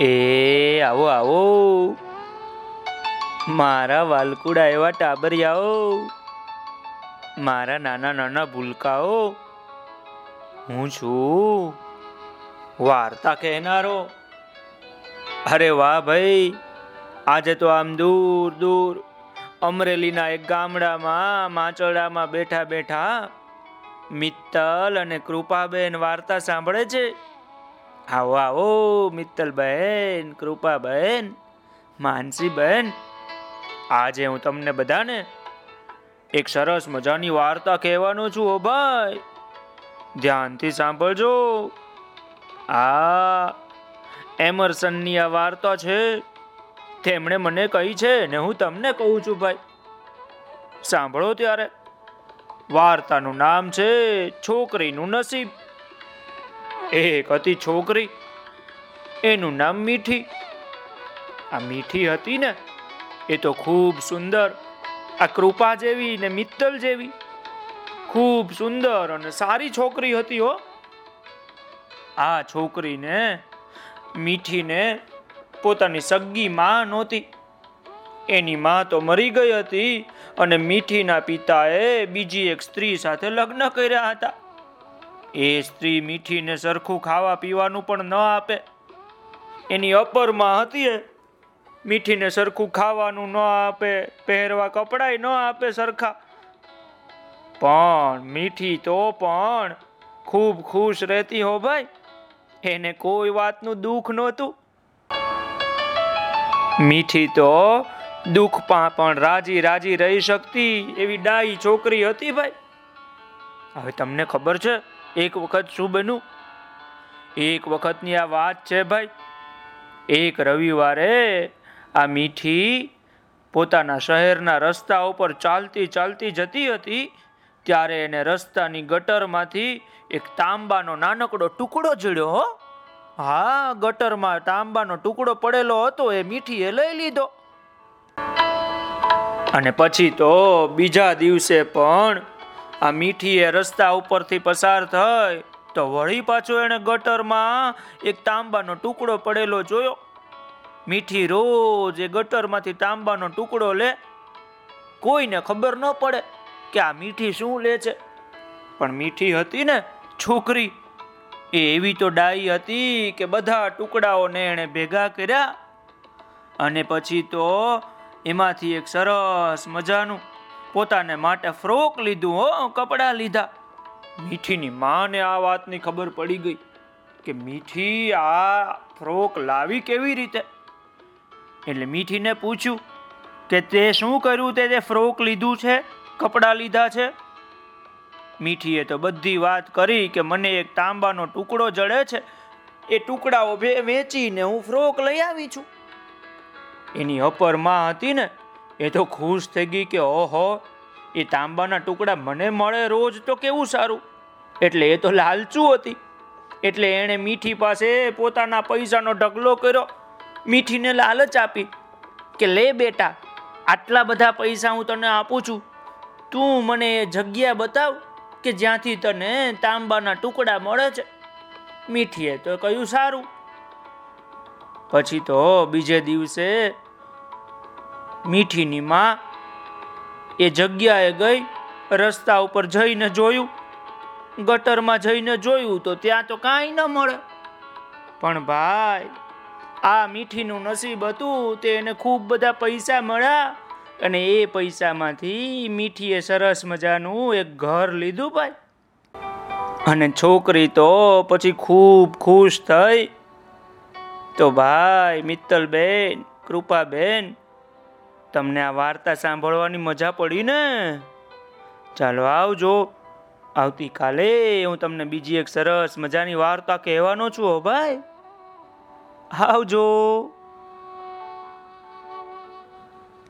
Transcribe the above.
એ, આવો આવો. મારા વાલકુડા એવા ટાબરિયાઓ. મારા નાના નાના ભૂલકાઓ. હું છું. વાર્તા કહેનારો. અરે વાહ ભાઈ, આજે તો આમ દૂર દૂર, અમરેલીના એક ગામડામાં, માચડામાં બેઠા બેઠા મિત્તલ અને કૃપાબેન વાર્તા સાંભળે છે. આવો આવો મિત્તલબેન કૃપાબેન માનસીબેન આજે હું તમને બધાને એક સરસ મજાની વાર્તા કહેવાનો છું, ઓ ભાઈ. ધ્યાનથી સાંભળજો. આ એમરસનની આ વાર્તા છે, તેમણે મને કહી છે ને હું તમને કહું છું, ભાઈ. સાંભળો ત્યારે. વાર્તાનું નામ છે, છોકરીનું નસીબ. એક હતી છોકરી, એનું નામ મીઠી. આ મીઠી હતી ને, એ તો ખૂબ સુંદર, આ કૃપા જેવી ને મિત્તલ જેવી. ખૂબ સુંદર અને સારી છોકરી હતી હો. આ છોકરીને, મીઠીને પોતાની સગી માં નહોતી. એની માં તો મરી ગઈ હતી અને મીઠીના પિતાએ બીજી એક સ્ત્રી સાથે લગ્ન કર્યા હતા. એ સ્ત્રી મીઠીને સરખું ખાવા પીવાનું પણ ન આપે. એની અપરમાં હતી મીઠીને સરખું ખાવાનું ન આપે, પહેરવા કપડાય ન આપે સરખા. પણ મીઠી તો પણ ખૂબ ખુશ રહેતી હો ભાઈ. એને કોઈ વાતનું દુઃખ નહોતું. મીઠી તો દુઃખમાં પણ રાજી રાજી રહી શકતી એવી ડાઈ છોકરી હતી ભાઈ. હવે તમને ખબર છે એક વખત શું બન્યું? એક વખતની આ વાત છે ભાઈ. એક રવિવારે આ મીઠી પોતાના શહેરના રસ્તા ઉપર ચાલતી ચાલતી જતી હતી, ત્યારે એને રસ્તાની ગટરમાંથી એક તાંબાનો નાનકડો ટુકડો જડ્યો, હો. હા, ગટરમાં તાંબાનો ટુકડો પડેલો હતો, એ મીઠીએ લઈ લીધો. અને પછી તો બીજા દિવસે પણ આ મીઠીએ રસ્તા ઉપરથી પસાર થઈ તો વળી પાછો એને ગટરમાં એક તાંબાનો ટુકડો પડેલો જોયો. મીઠી રોજ એ ગટરમાંથી તાંબાનો ટુકડો લે. કોઈને ખબર ન પડે કે આ મીઠી શું લે છે. પણ મીઠી હતી ને છોકરી. એ એવી તો ડાઈ હતી કે બધા ટુકડાઓને એણે ભેગા કર્યા. અને પછી તો એમાંથી એક સરસ મજાનું પોતાને માટે ફ્રોક લીધું, હો, કપડા લીધા. મીઠીની માને આ વાતની ખબર પડી ગઈ કે મીઠી આ ફ્રોક લાવી કેવી રીતે? એટલે મીઠીને પૂછ્યું કે તે શું કર્યું? તે ફ્રોક લીધું છે, કપડાં લીધા છે? મીઠીએ તો બધી વાત કરી કે મને એક તાંબાનો ટુકડો જડે છે. એ ટુકડાઓ વેચીને હું ફ્રોક લઈ આવી છું. એની અપરમાં હતી ને એ તો ખુશ થઈ ગઈ કે ઓહો, એ તાંબાના ટુકડા મને મળે રોજ તો કેવું સારું? એટલે એ તો લાલચું હતી. એટલે એણે મીઠી પાસે પોતાના પૈસાનો ઢગલો કર્યો, મીઠીને લાલચ આપી કે, લે બેટા, આટલા બધા પૈસા હું તને આપું છું. તું મને એ જગ્યા બતાવ કે જ્યાંથી તને તાંબાના ટુકડા મળે છે. મીઠીએ તો કહ્યું, સારું. પછી તો બીજે દિવસે મીઠીની માં એ જગ્યાએ ગઈ, રસ્તા ઉપર જઈને જોયું, ગટરમાં જઈને જોયું તો ત્યાં તો કાંઈ ન મળે. પણ ભાઈ, આ મીઠીનું નસીબ હતું, તે એને ખૂબ બધા પૈસા મળ્યા અને એ પૈસામાંથી મીઠીએ સરસ મજાનું એક ઘર લીધું ભાઈ. અને છોકરી તો પછી ખૂબ ખુશ થઈ. તો ભાઈ, મિત્તલબેન, કૃપાબેન તમને આ વાર્તા સાંભળવાની મજા પડી ને? ચાલો આવજો. આવતીકાલે હું તમને બીજી એક સરસ મજાની વાર્તા કહેવાનો છું હો ભાઈ. આવજો.